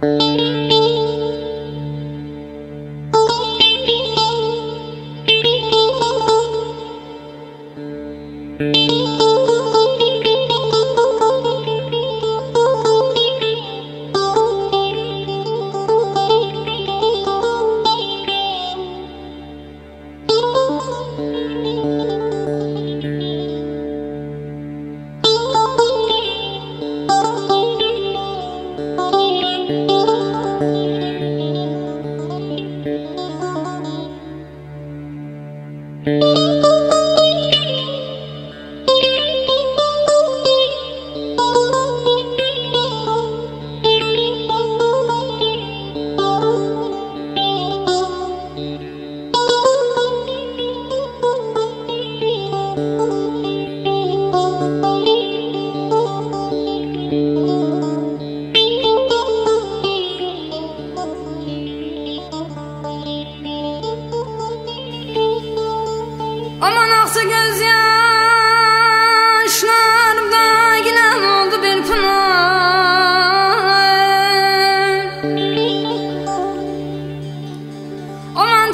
Thank you.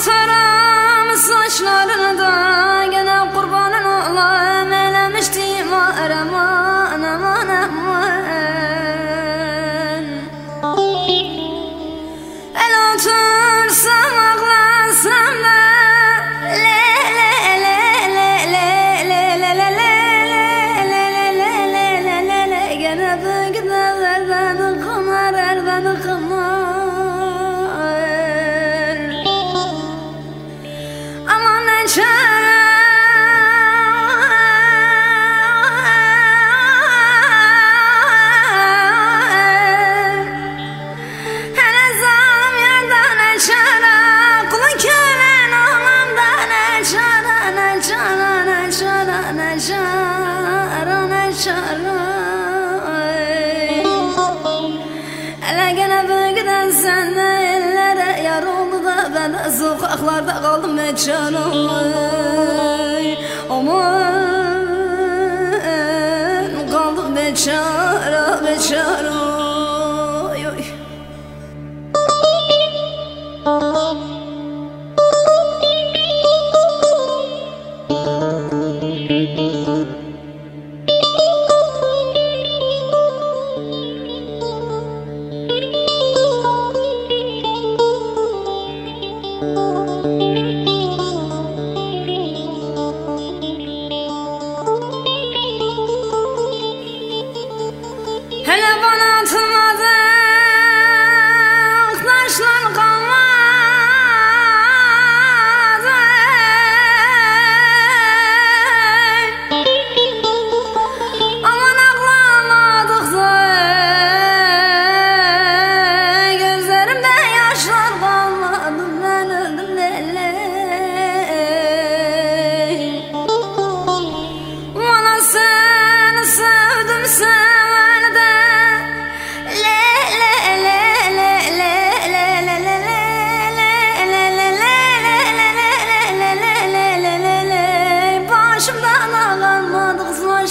tarım saçlarında şaray. Hele gene bölgeden senden ellere yar oldu da Ben sokaklarda kaldım meçhan olay Aman kaldım beçara beçara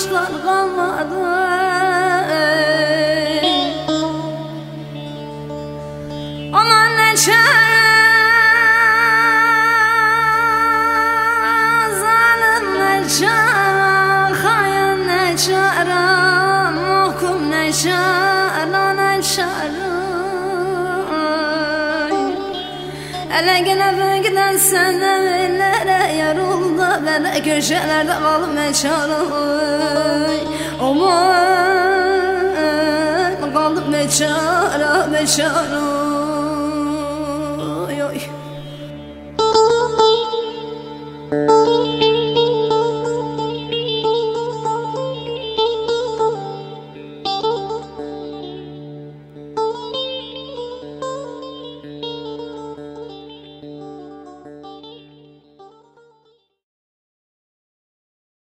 aşklar kalmadı. Aman neçe Zalim neçe Hain neçe Mahkum neçe Lan neçe Ele gene giden senden ellere Yar oldu bele köşelerde kal meçarım Aman kaldım meçara meçarım